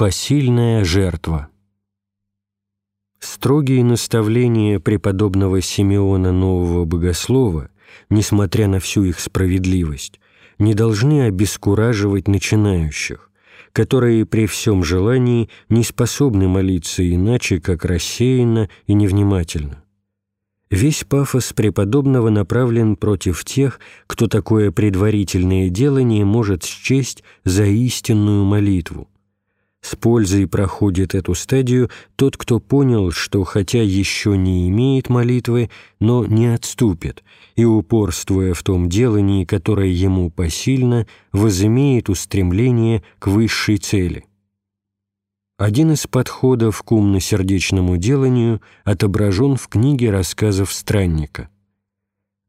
Посильная жертва Строгие наставления преподобного Симеона Нового Богослова, несмотря на всю их справедливость, не должны обескураживать начинающих, которые при всем желании не способны молиться иначе, как рассеянно и невнимательно. Весь пафос преподобного направлен против тех, кто такое предварительное делание может счесть за истинную молитву, с пользой проходит эту стадию тот, кто понял, что хотя еще не имеет молитвы, но не отступит, и, упорствуя в том делании, которое ему посильно, возымеет устремление к высшей цели. Один из подходов к умно-сердечному деланию отображен в книге рассказов странника.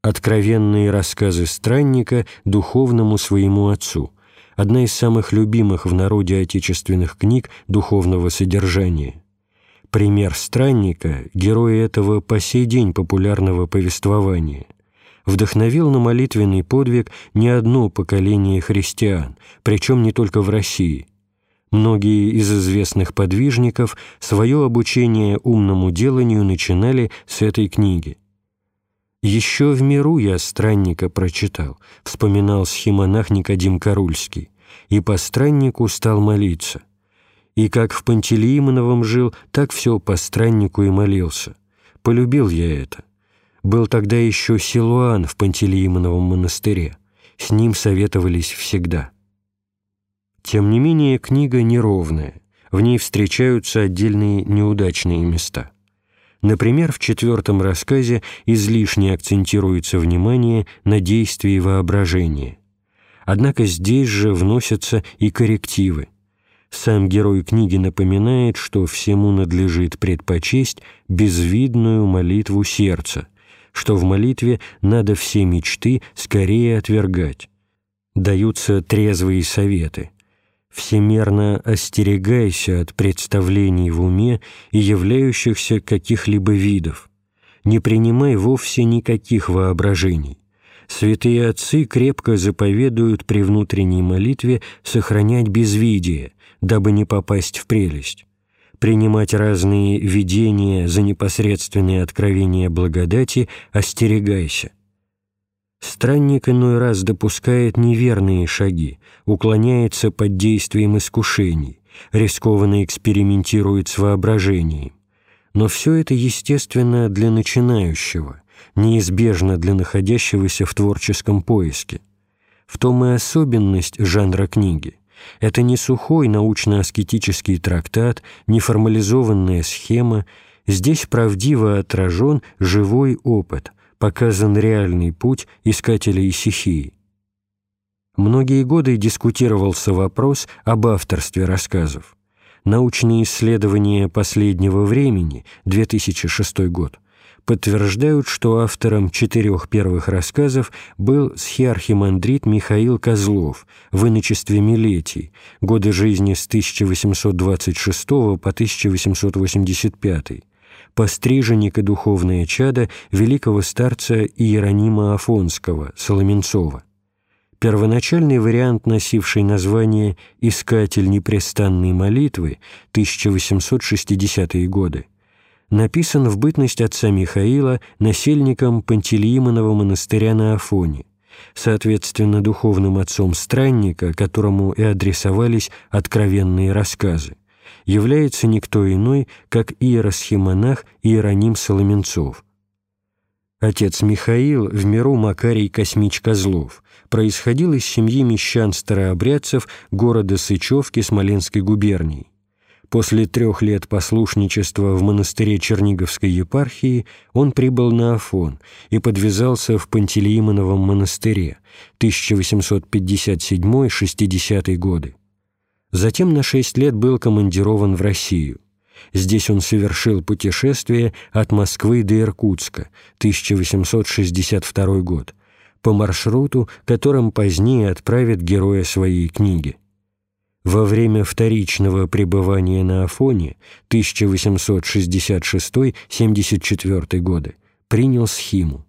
Откровенные рассказы странника духовному своему отцу – одна из самых любимых в народе отечественных книг духовного содержания. Пример странника – герой этого по сей день популярного повествования. Вдохновил на молитвенный подвиг не одно поколение христиан, причем не только в России. Многие из известных подвижников свое обучение умному деланию начинали с этой книги. «Еще в миру я странника прочитал», — вспоминал схимонах Никодим Карульский и по страннику стал молиться. И как в Пантелеимоновом жил, так все по страннику и молился. Полюбил я это. Был тогда еще Силуан в Пантелеимоновом монастыре. С ним советовались всегда. Тем не менее, книга неровная. В ней встречаются отдельные неудачные места. Например, в четвертом рассказе излишне акцентируется внимание на действии воображения. Однако здесь же вносятся и коррективы. Сам герой книги напоминает, что всему надлежит предпочесть безвидную молитву сердца, что в молитве надо все мечты скорее отвергать. Даются трезвые советы. Всемерно остерегайся от представлений в уме и являющихся каких-либо видов. Не принимай вовсе никаких воображений святые отцы крепко заповедуют при внутренней молитве сохранять безвидие, дабы не попасть в прелесть, принимать разные видения за непосредственные откровения благодати остерегайся. Странник иной раз допускает неверные шаги, уклоняется под действием искушений, рискованно экспериментирует с воображением. Но все это естественно для начинающего, неизбежно для находящегося в творческом поиске. В том и особенность жанра книги. Это не сухой научно-аскетический трактат, не формализованная схема, здесь правдиво отражен живой опыт, показан реальный путь искателя исихии. Многие годы дискутировался вопрос об авторстве рассказов. Научные исследования последнего времени, 2006 год, подтверждают, что автором четырех первых рассказов был схиархимандрит Михаил Козлов в иночестве Милетий, годы жизни с 1826 по 1885, постриженник и духовное чадо великого старца Иеронима Афонского, Соломенцова. Первоначальный вариант, носивший название «Искатель непрестанной молитвы» 1860-е годы, написан в бытность отца Михаила насельником Пантелеимонова монастыря на Афоне, соответственно, духовным отцом странника, которому и адресовались откровенные рассказы, является никто иной, как иеросхимонах Иероним Соломенцов. Отец Михаил, в миру Макарий Космич Козлов, происходил из семьи мещан-старообрядцев города Сычевки Смоленской губернии. После трех лет послушничества в монастыре Черниговской епархии он прибыл на Афон и подвязался в Пантелеимоновом монастыре 1857-60 годы. Затем на шесть лет был командирован в Россию. Здесь он совершил путешествие от Москвы до Иркутска, 1862 год, по маршруту, которым позднее отправит героя своей книги во время вторичного пребывания на Афоне 1866-74 годы принял схиму.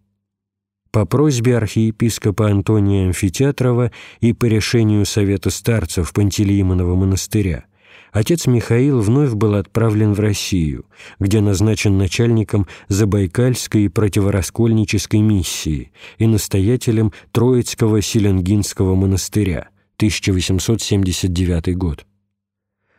По просьбе архиепископа Антония Амфитеатрова и по решению Совета старцев Пантелеимонова монастыря отец Михаил вновь был отправлен в Россию, где назначен начальником Забайкальской противораскольнической миссии и настоятелем Троицкого Селенгинского монастыря, 1879 год.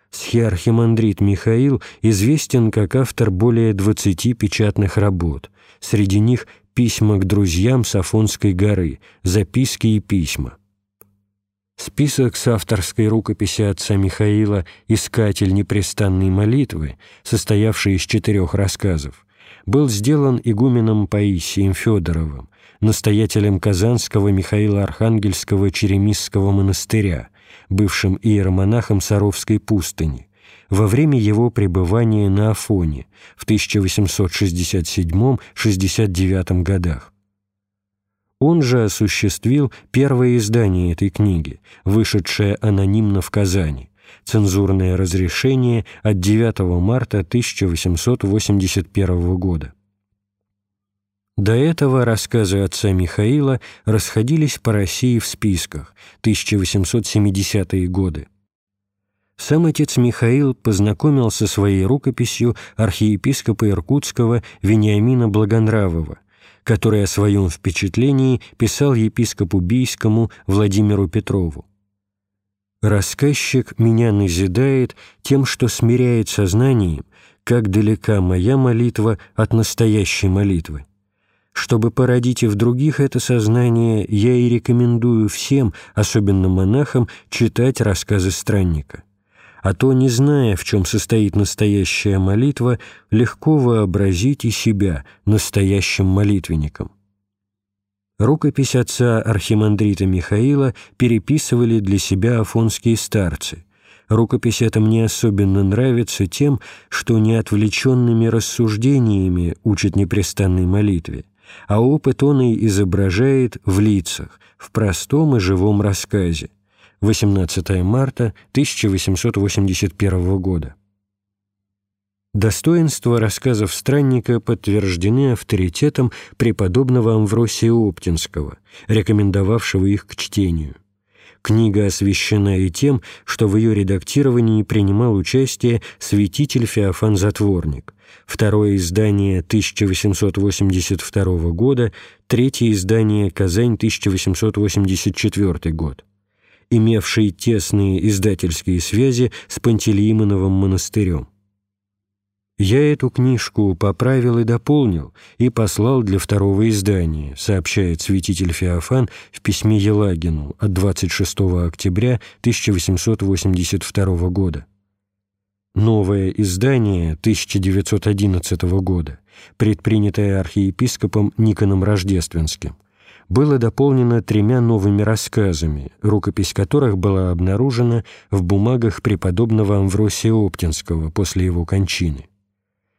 Схиархимандрит Михаил известен как автор более 20 печатных работ, среди них «Письма к друзьям с Афонской горы», «Записки и письма». Список с авторской рукописи отца Михаила «Искатель непрестанной молитвы», состоявший из четырех рассказов, был сделан игуменом Паисием Федоровым, настоятелем Казанского Михаила Архангельского Черемисского монастыря, бывшим иеромонахом Саровской пустыни, во время его пребывания на Афоне в 1867-69 годах. Он же осуществил первое издание этой книги, вышедшее анонимно в Казани, цензурное разрешение от 9 марта 1881 года. До этого рассказы отца Михаила расходились по России в списках 1870-е годы. Сам отец Михаил познакомил со своей рукописью архиепископа Иркутского Вениамина Благонравова, который о своем впечатлении писал епископу Бийскому Владимиру Петрову. «Рассказчик меня назидает тем, что смиряет сознанием, как далека моя молитва от настоящей молитвы. Чтобы породить и в других это сознание, я и рекомендую всем, особенно монахам, читать рассказы странника а то, не зная, в чем состоит настоящая молитва, легко вообразить и себя настоящим молитвенником. Рукопись отца архимандрита Михаила переписывали для себя афонские старцы. Рукопись эта мне особенно нравится тем, что не отвлеченными рассуждениями учит непрестанной молитве, а опыт он и изображает в лицах, в простом и живом рассказе. 18 марта 1881 года. Достоинства рассказов странника подтверждены авторитетом преподобного Амвросия Оптинского, рекомендовавшего их к чтению. Книга освящена и тем, что в ее редактировании принимал участие святитель Феофан Затворник, второе издание 1882 года, третье издание Казань 1884 год имевший тесные издательские связи с Пантелеимоновым монастырем. «Я эту книжку поправил и дополнил и послал для второго издания», сообщает святитель Феофан в письме Елагину от 26 октября 1882 года. Новое издание 1911 года, предпринятое архиепископом Никоном Рождественским, было дополнено тремя новыми рассказами, рукопись которых была обнаружена в бумагах преподобного Амвросия Оптинского после его кончины.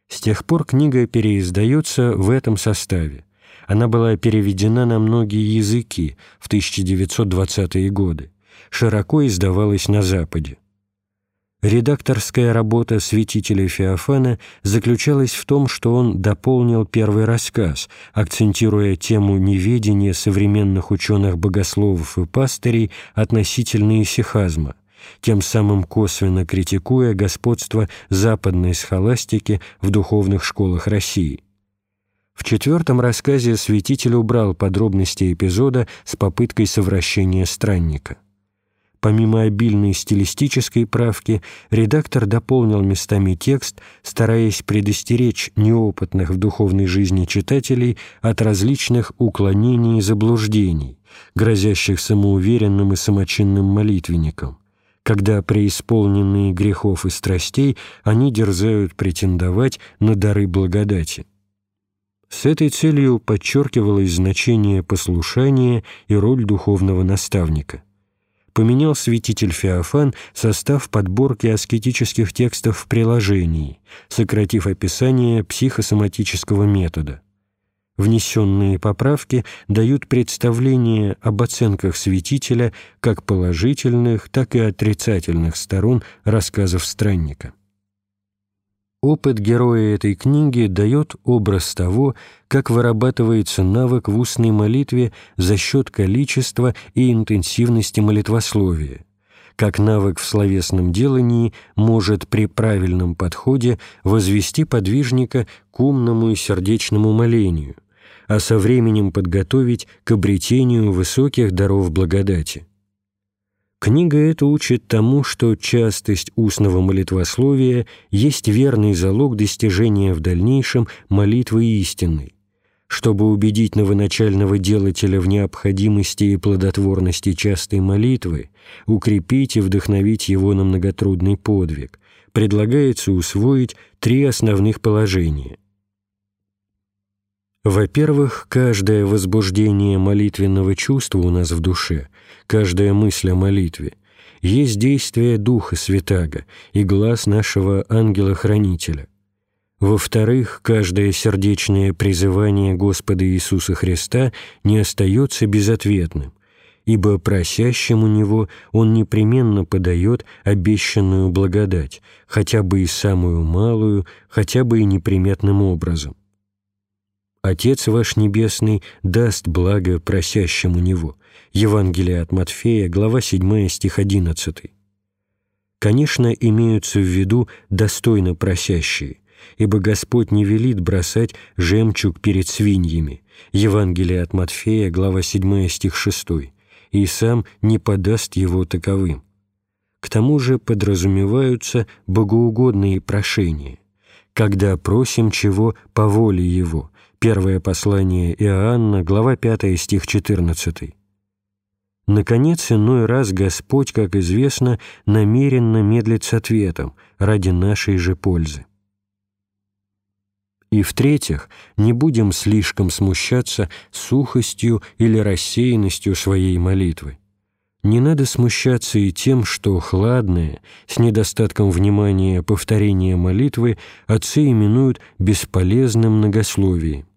С тех пор книга переиздается в этом составе. Она была переведена на многие языки в 1920-е годы, широко издавалась на Западе. Редакторская работа святителя Феофана заключалась в том, что он дополнил первый рассказ, акцентируя тему неведения современных ученых-богословов и пастырей относительно исихазма, тем самым косвенно критикуя господство западной схоластики в духовных школах России. В четвертом рассказе святитель убрал подробности эпизода с попыткой совращения странника. Помимо обильной стилистической правки, редактор дополнил местами текст, стараясь предостеречь неопытных в духовной жизни читателей от различных уклонений и заблуждений, грозящих самоуверенным и самочинным молитвенникам, когда преисполненные грехов и страстей они дерзают претендовать на дары благодати. С этой целью подчеркивалось значение послушания и роль духовного наставника поменял святитель Феофан состав подборки аскетических текстов в приложении, сократив описание психосоматического метода. Внесенные поправки дают представление об оценках святителя как положительных, так и отрицательных сторон рассказов странника. Опыт героя этой книги дает образ того, как вырабатывается навык в устной молитве за счет количества и интенсивности молитвословия, как навык в словесном делании может при правильном подходе возвести подвижника к умному и сердечному молению, а со временем подготовить к обретению высоких даров благодати. Книга эта учит тому, что частость устного молитвословия есть верный залог достижения в дальнейшем молитвы истинной, чтобы убедить новоначального делателя в необходимости и плодотворности частой молитвы, укрепить и вдохновить его на многотрудный подвиг, предлагается усвоить три основных положения. Во-первых, каждое возбуждение молитвенного чувства у нас в душе, каждая мысль о молитве, есть действие Духа Святаго и глаз нашего ангела-хранителя. Во-вторых, каждое сердечное призывание Господа Иисуса Христа не остается безответным, ибо просящему Него Он непременно подает обещанную благодать, хотя бы и самую малую, хотя бы и неприметным образом. Отец ваш Небесный даст благо просящему Него. Евангелие от Матфея, глава 7, стих 11. Конечно, имеются в виду достойно просящие, ибо Господь не велит бросать жемчуг перед свиньями. Евангелие от Матфея, глава 7, стих 6, и сам не подаст его таковым. К тому же подразумеваются богоугодные прошения, когда просим чего по воле Его. Первое послание Иоанна, глава 5, стих 14. Наконец, иной раз Господь, как известно, намеренно медлит с ответом ради нашей же пользы. И в-третьих, не будем слишком смущаться сухостью или рассеянностью своей молитвы. Не надо смущаться и тем, что хладное, с недостатком внимания повторение молитвы отцы именуют бесполезным многословием.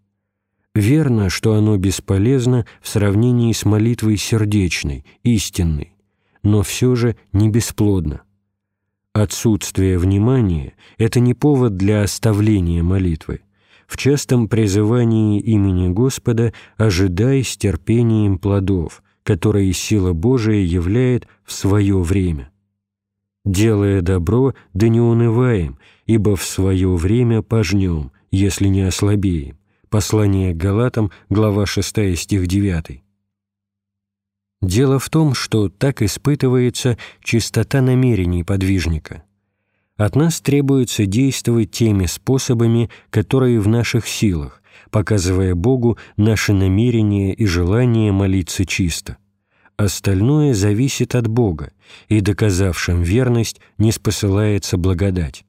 Верно, что оно бесполезно в сравнении с молитвой сердечной, истинной, но все же не бесплодно. Отсутствие внимания – это не повод для оставления молитвы в частом призывании имени Господа ожидай с терпением плодов, которые сила Божия являет в свое время. Делая добро, да не унываем, ибо в свое время пожнем, если не ослабеем. Послание к Галатам, глава 6, стих 9. Дело в том, что так испытывается чистота намерений подвижника – от нас требуется действовать теми способами, которые в наших силах, показывая Богу наши намерения и желание молиться чисто. Остальное зависит от Бога, и, доказавшим верность, не спосылается благодать.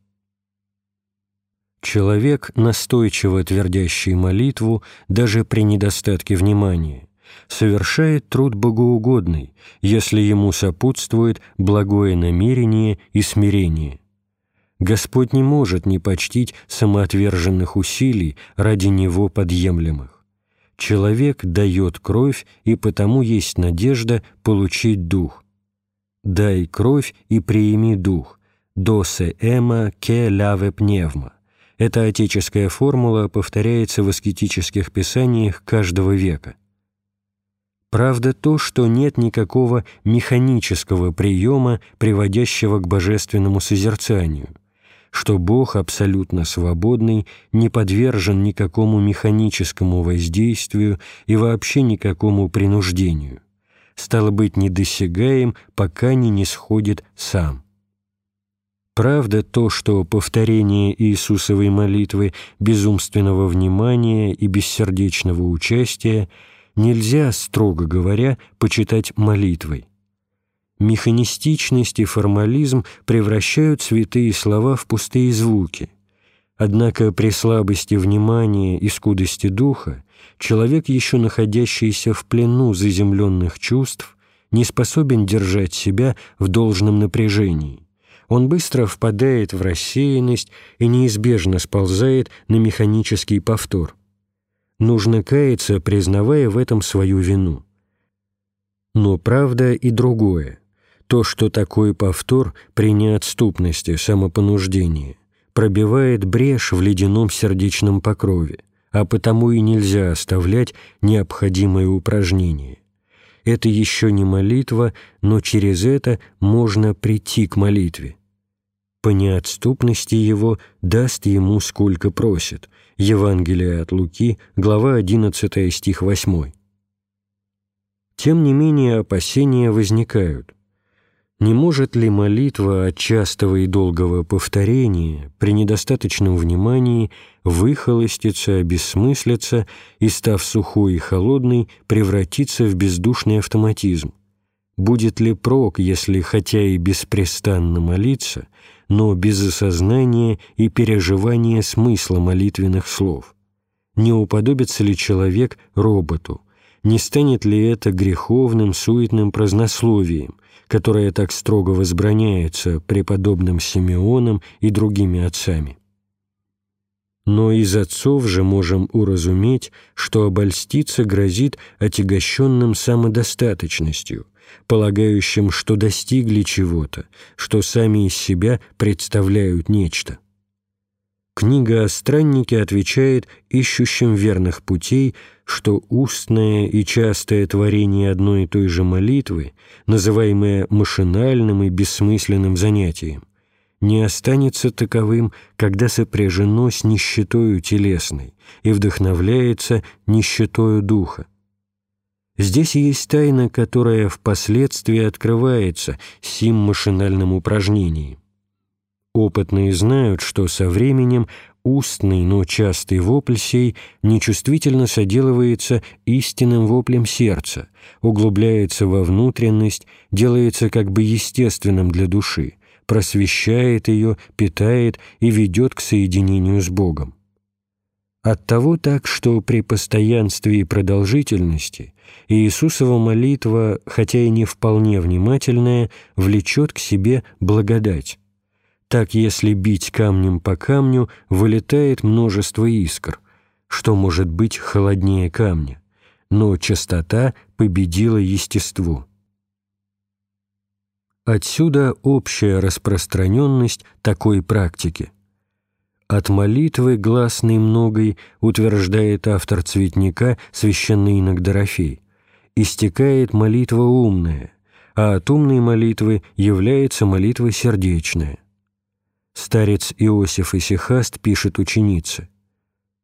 Человек, настойчиво твердящий молитву, даже при недостатке внимания, совершает труд богоугодный, если ему сопутствует благое намерение и смирение. Господь не может не почтить самоотверженных усилий ради Него подъемлемых. Человек дает кровь, и потому есть надежда получить дух. «Дай кровь и приими дух» «досе эма ке ляве пневма». Эта отеческая формула повторяется в аскетических писаниях каждого века. Правда то, что нет никакого механического приема, приводящего к божественному созерцанию – что Бог абсолютно свободный, не подвержен никакому механическому воздействию и вообще никакому принуждению. Стало быть, недосягаем, пока не не сходит сам. Правда то, что повторение Иисусовой молитвы безумственного внимания и бессердечного участия нельзя, строго говоря, почитать молитвой механистичность и формализм превращают святые слова в пустые звуки. Однако при слабости внимания и скудости духа человек, еще находящийся в плену заземленных чувств, не способен держать себя в должном напряжении. Он быстро впадает в рассеянность и неизбежно сползает на механический повтор. Нужно каяться, признавая в этом свою вину. Но правда и другое то, что такой повтор при неотступности, самопонуждении, пробивает брешь в ледяном сердечном покрове, а потому и нельзя оставлять необходимое упражнение. Это еще не молитва, но через это можно прийти к молитве. По неотступности его даст ему сколько просит. Евангелие от Луки, глава 11, стих 8. Тем не менее опасения возникают. Не может ли молитва от частого и долгого повторения при недостаточном внимании выхолоститься, обессмыслиться и, став сухой и холодной, превратиться в бездушный автоматизм? Будет ли прок, если, хотя и беспрестанно молиться, но без осознания и переживания смысла молитвенных слов? Не уподобится ли человек роботу? Не станет ли это греховным, суетным празднословием, которое так строго возбраняется преподобным Симеоном и другими отцами. Но из отцов же можем уразуметь, что обольститься грозит отягощенным самодостаточностью, полагающим, что достигли чего-то, что сами из себя представляют нечто. Книга о страннике отвечает ищущим верных путей, что устное и частое творение одной и той же молитвы, называемое машинальным и бессмысленным занятием, не останется таковым, когда сопряжено с нищетою телесной и вдохновляется нищетою духа. Здесь есть тайна, которая впоследствии открывается сим машинальным упражнением. Опытные знают, что со временем устный, но частый вопль сей нечувствительно соделывается истинным воплем сердца, углубляется во внутренность, делается как бы естественным для души, просвещает ее, питает и ведет к соединению с Богом. Оттого так, что при постоянстве и продолжительности Иисусова молитва, хотя и не вполне внимательная, влечет к себе благодать, так, если бить камнем по камню, вылетает множество искр, что может быть холоднее камня, но частота победила естество. Отсюда общая распространенность такой практики. От молитвы гласной многой, утверждает автор цветника, священный инок Дорофей, истекает молитва умная, а от умной молитвы является молитва сердечная. Старец Иосиф Исихаст пишет ученице,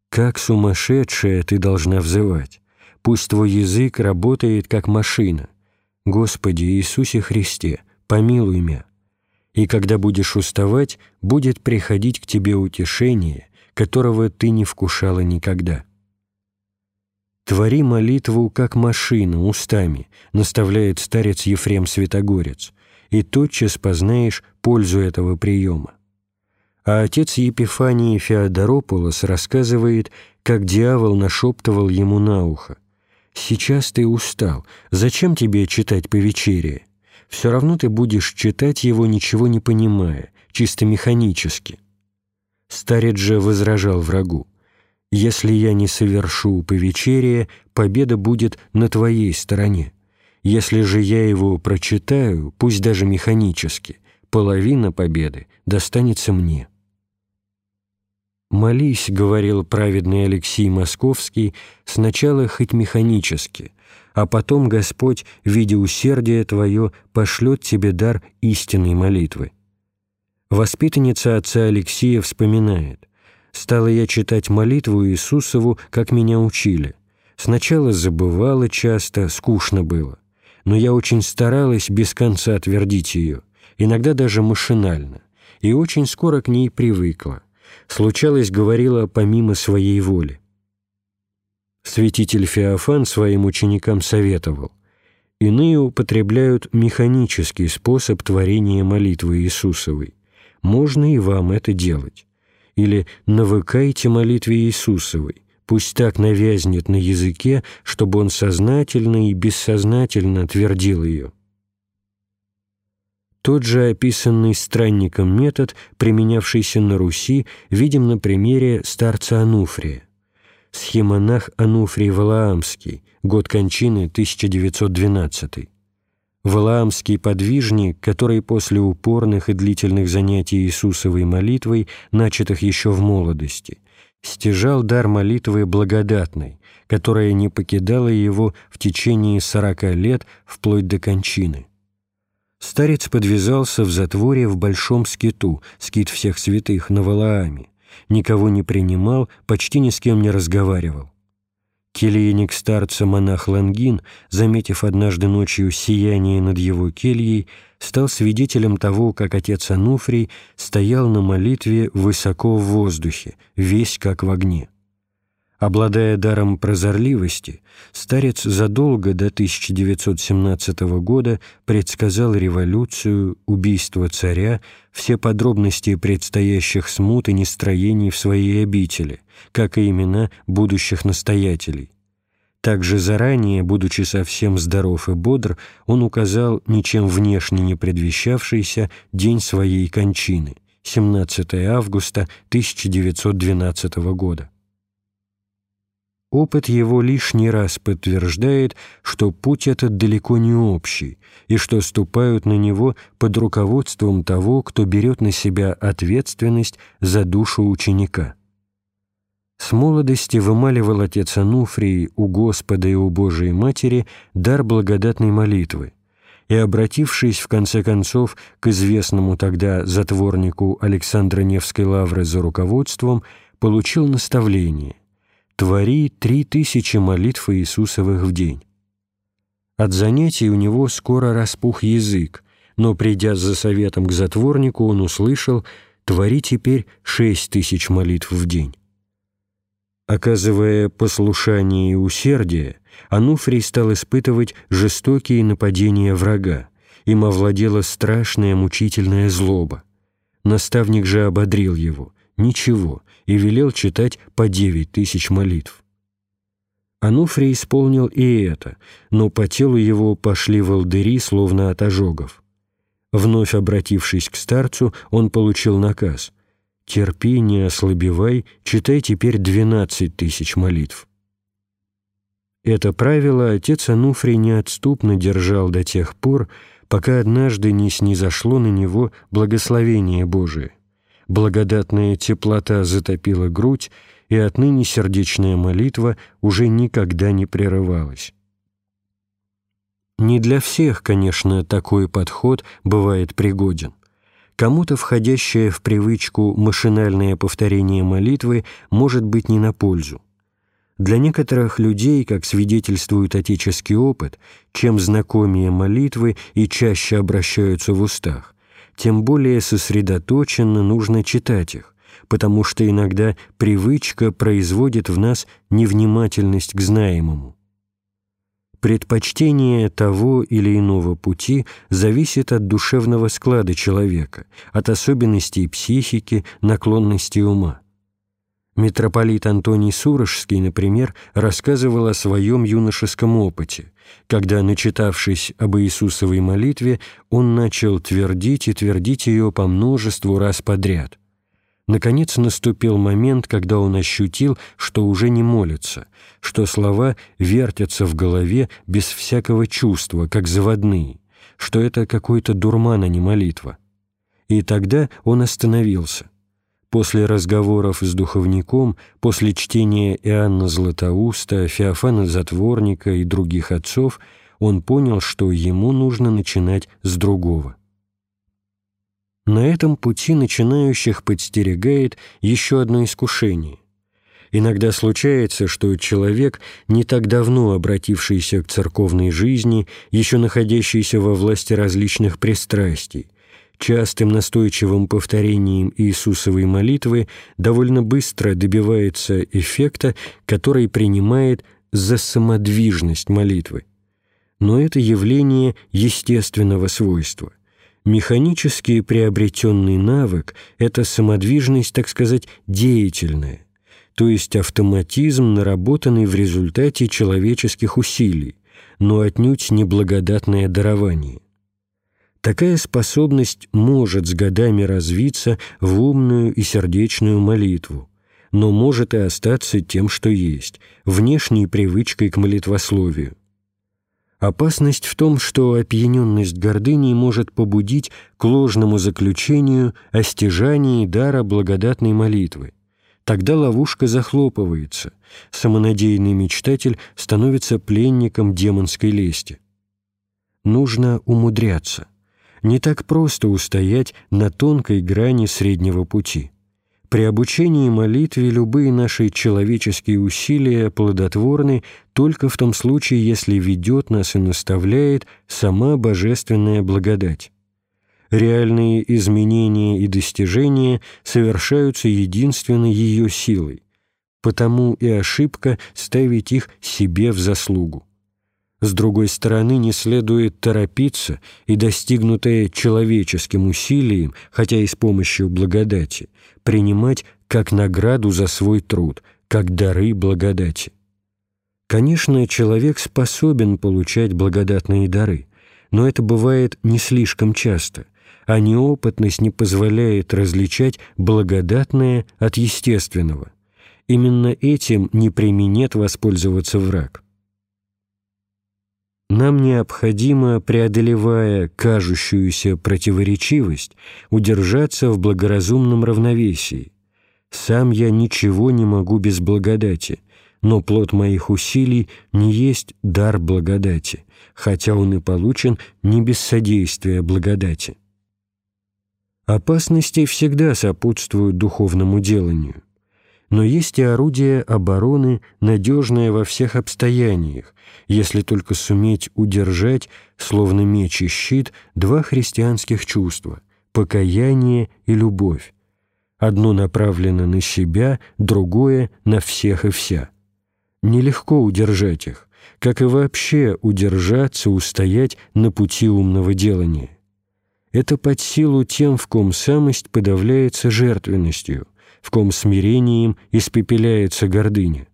«Как сумасшедшая ты должна взывать, пусть твой язык работает как машина. Господи Иисусе Христе, помилуй меня. И когда будешь уставать, будет приходить к тебе утешение, которого ты не вкушала никогда». «Твори молитву, как машина, устами», наставляет старец Ефрем Святогорец, и тотчас познаешь пользу этого приема. А отец Епифании Феодоропулос рассказывает, как дьявол нашептывал ему на ухо. «Сейчас ты устал. Зачем тебе читать по вечере? Все равно ты будешь читать его, ничего не понимая, чисто механически». Старец же возражал врагу. «Если я не совершу по вечере, победа будет на твоей стороне. Если же я его прочитаю, пусть даже механически, половина победы достанется мне». «Молись», — говорил праведный Алексей Московский, «сначала хоть механически, а потом Господь, видя усердие Твое, пошлет тебе дар истинной молитвы». Воспитанница отца Алексея вспоминает, «Стала я читать молитву Иисусову, как меня учили. Сначала забывала часто, скучно было, но я очень старалась без конца твердить ее, иногда даже машинально, и очень скоро к ней привыкла случалось, говорила помимо своей воли. Святитель Феофан своим ученикам советовал, иные употребляют механический способ творения молитвы Иисусовой. Можно и вам это делать. Или навыкайте молитве Иисусовой, пусть так навязнет на языке, чтобы он сознательно и бессознательно твердил ее. Тот же описанный странником метод, применявшийся на Руси, видим на примере старца Ануфрия. Схемонах Ануфрий Валаамский, год кончины 1912. Валаамский подвижник, который после упорных и длительных занятий Иисусовой молитвой, начатых еще в молодости, стяжал дар молитвы благодатной, которая не покидала его в течение сорока лет вплоть до кончины. Старец подвязался в затворе в Большом Скиту, скит всех святых, на Валааме, никого не принимал, почти ни с кем не разговаривал. Келейник старца монах Лангин, заметив однажды ночью сияние над его кельей, стал свидетелем того, как отец Ануфрий стоял на молитве высоко в воздухе, весь как в огне. Обладая даром прозорливости, старец задолго до 1917 года предсказал революцию, убийство царя, все подробности предстоящих смут и нестроений в своей обители, как и имена будущих настоятелей. Также заранее, будучи совсем здоров и бодр, он указал ничем внешне не предвещавшийся день своей кончины – 17 августа 1912 года. Опыт его лишний раз подтверждает, что путь этот далеко не общий, и что ступают на него под руководством того, кто берет на себя ответственность за душу ученика. С молодости вымаливал отец Ануфрий у Господа и у Божией Матери дар благодатной молитвы, и, обратившись в конце концов к известному тогда затворнику Александра Невской лавры за руководством, получил наставление «Твори три тысячи молитв Иисусовых в день». От занятий у него скоро распух язык, но, придя за советом к затворнику, он услышал «Твори теперь шесть тысяч молитв в день». Оказывая послушание и усердие, Ануфрий стал испытывать жестокие нападения врага, им овладела страшная мучительная злоба. Наставник же ободрил его, ничего, и велел читать по девять тысяч молитв. Ануфрий исполнил и это, но по телу его пошли волдыри, словно от ожогов. Вновь обратившись к старцу, он получил наказ терпи, не ослабевай, читай теперь двенадцать тысяч молитв. Это правило отец Ануфрий неотступно держал до тех пор, пока однажды не снизошло на него благословение Божие. Благодатная теплота затопила грудь, и отныне сердечная молитва уже никогда не прерывалась. Не для всех, конечно, такой подход бывает пригоден. Кому-то входящее в привычку машинальное повторение молитвы может быть не на пользу. Для некоторых людей, как свидетельствует отеческий опыт, чем знакомее молитвы и чаще обращаются в устах, тем более сосредоточенно нужно читать их, потому что иногда привычка производит в нас невнимательность к знаемому. Предпочтение того или иного пути зависит от душевного склада человека, от особенностей психики, наклонностей ума. Митрополит Антоний Сурожский, например, рассказывал о своем юношеском опыте, когда, начитавшись об Иисусовой молитве, он начал твердить и твердить ее по множеству раз подряд – Наконец наступил момент, когда он ощутил, что уже не молится, что слова вертятся в голове без всякого чувства, как заводные, что это какой-то дурман, а не молитва. И тогда он остановился. После разговоров с духовником, после чтения Иоанна Златоуста, Феофана Затворника и других отцов, он понял, что ему нужно начинать с другого. На этом пути начинающих подстерегает еще одно искушение. Иногда случается, что человек, не так давно обратившийся к церковной жизни, еще находящийся во власти различных пристрастий, частым настойчивым повторением Иисусовой молитвы довольно быстро добивается эффекта, который принимает за самодвижность молитвы. Но это явление естественного свойства – Механически приобретенный навык – это самодвижность, так сказать, деятельная, то есть автоматизм, наработанный в результате человеческих усилий, но отнюдь не благодатное дарование. Такая способность может с годами развиться в умную и сердечную молитву, но может и остаться тем, что есть, внешней привычкой к молитвословию. Опасность в том, что опьяненность гордыней может побудить к ложному заключению о стяжании дара благодатной молитвы, Тогда ловушка захлопывается, самонадеянный мечтатель становится пленником демонской лести. Нужно умудряться. Не так просто устоять на тонкой грани среднего пути. При обучении молитве любые наши человеческие усилия плодотворны только в том случае, если ведет нас и наставляет сама божественная благодать. Реальные изменения и достижения совершаются единственно ее силой, потому и ошибка ставить их себе в заслугу. С другой стороны, не следует торопиться и достигнутое человеческим усилием, хотя и с помощью благодати, принимать как награду за свой труд, как дары благодати. Конечно, человек способен получать благодатные дары, но это бывает не слишком часто, а неопытность не позволяет различать благодатное от естественного. Именно этим не применет воспользоваться враг. Нам необходимо, преодолевая кажущуюся противоречивость, удержаться в благоразумном равновесии. Сам я ничего не могу без благодати, но плод моих усилий не есть дар благодати, хотя он и получен не без содействия благодати. Опасности всегда сопутствуют духовному деланию но есть и орудие обороны, надежное во всех обстояниях, если только суметь удержать, словно меч и щит, два христианских чувства – покаяние и любовь. Одно направлено на себя, другое – на всех и вся. Нелегко удержать их, как и вообще удержаться, устоять на пути умного делания. Это под силу тем, в ком самость подавляется жертвенностью – в ком смирением испепеляется гордыня.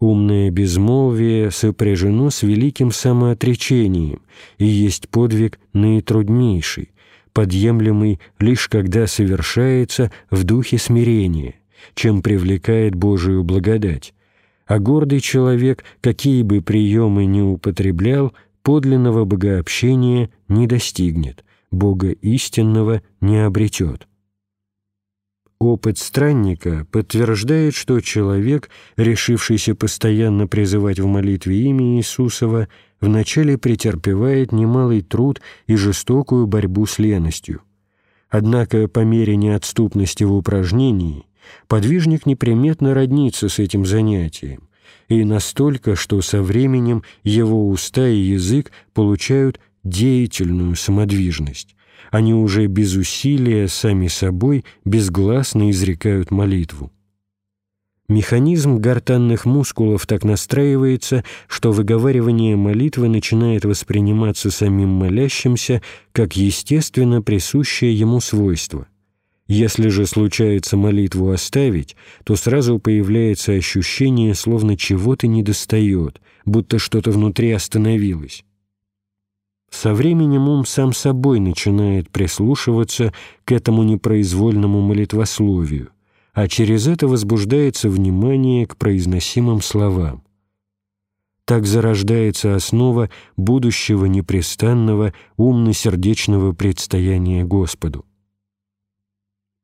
Умное безмолвие сопряжено с великим самоотречением и есть подвиг наитруднейший, подъемлемый лишь когда совершается в духе смирения, чем привлекает Божию благодать, а гордый человек, какие бы приемы ни употреблял, подлинного богообщения не достигнет, Бога истинного не обретет. Опыт странника подтверждает, что человек, решившийся постоянно призывать в молитве имя Иисусова, вначале претерпевает немалый труд и жестокую борьбу с леностью. Однако по мере неотступности в упражнении подвижник неприметно роднится с этим занятием, и настолько, что со временем его уста и язык получают деятельную самодвижность они уже без усилия сами собой безгласно изрекают молитву. Механизм гортанных мускулов так настраивается, что выговаривание молитвы начинает восприниматься самим молящимся как естественно присущее ему свойство. Если же случается молитву оставить, то сразу появляется ощущение, словно чего-то недостает, будто что-то внутри остановилось. Со временем ум сам собой начинает прислушиваться к этому непроизвольному молитвословию, а через это возбуждается внимание к произносимым словам. Так зарождается основа будущего непрестанного умно-сердечного предстояния Господу.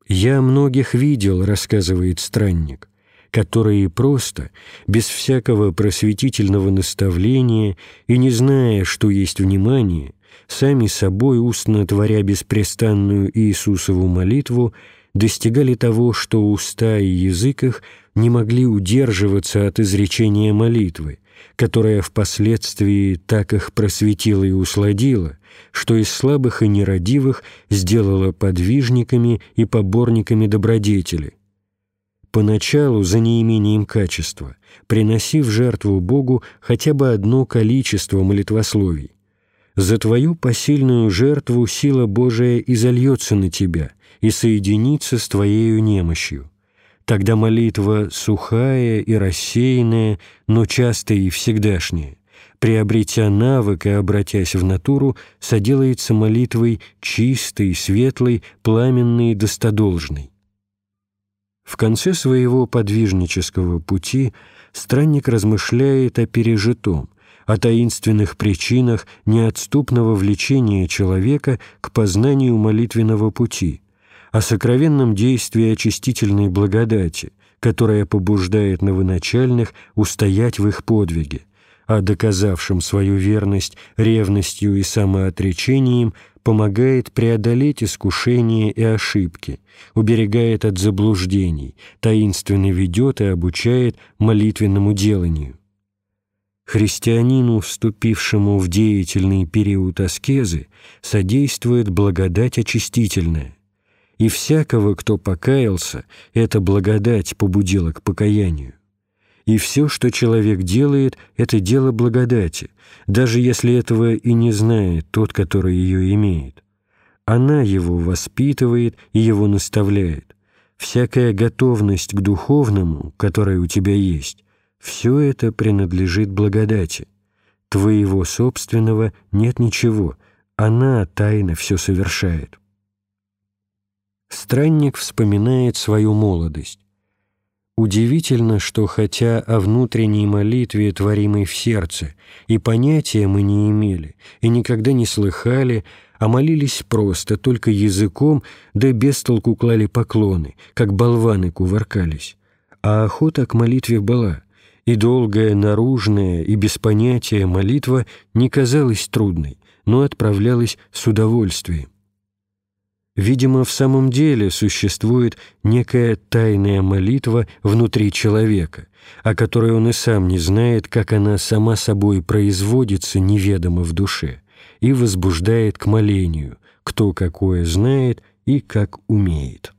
«Я многих видел», — рассказывает странник, которые просто, без всякого просветительного наставления и не зная, что есть внимание, сами собой устно творя беспрестанную Иисусову молитву, достигали того, что уста и язык их не могли удерживаться от изречения молитвы, которая впоследствии так их просветила и усладила, что из слабых и нерадивых сделала подвижниками и поборниками добродетели – поначалу за неимением качества, приноси в жертву Богу хотя бы одно количество молитвословий. За твою посильную жертву сила Божия изольется на тебя и соединится с твоею немощью. Тогда молитва сухая и рассеянная, но частая и всегдашняя, приобретя навык и обратясь в натуру, соделается молитвой чистой, светлой, пламенной и достодолжной. В конце своего подвижнического пути странник размышляет о пережитом, о таинственных причинах неотступного влечения человека к познанию молитвенного пути, о сокровенном действии очистительной благодати, которая побуждает новоначальных устоять в их подвиге, а доказавшим свою верность ревностью и самоотречением помогает преодолеть искушения и ошибки, уберегает от заблуждений, таинственно ведет и обучает молитвенному деланию. Христианину, вступившему в деятельный период аскезы, содействует благодать очистительная, и всякого, кто покаялся, эта благодать побудила к покаянию. И все, что человек делает, это дело благодати, даже если этого и не знает тот, который ее имеет. Она его воспитывает и его наставляет. Всякая готовность к духовному, которая у тебя есть, все это принадлежит благодати. Твоего собственного нет ничего, она тайно все совершает. Странник вспоминает свою молодость. Удивительно, что хотя о внутренней молитве, творимой в сердце, и понятия мы не имели, и никогда не слыхали, а молились просто, только языком, да без толку клали поклоны, как болваны кувыркались. А охота к молитве была, и долгая, наружная и без понятия молитва не казалась трудной, но отправлялась с удовольствием. Видимо, в самом деле существует некая тайная молитва внутри человека, о которой он и сам не знает, как она сама собой производится неведомо в душе и возбуждает к молению, кто какое знает и как умеет.